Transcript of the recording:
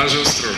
Base ustроен.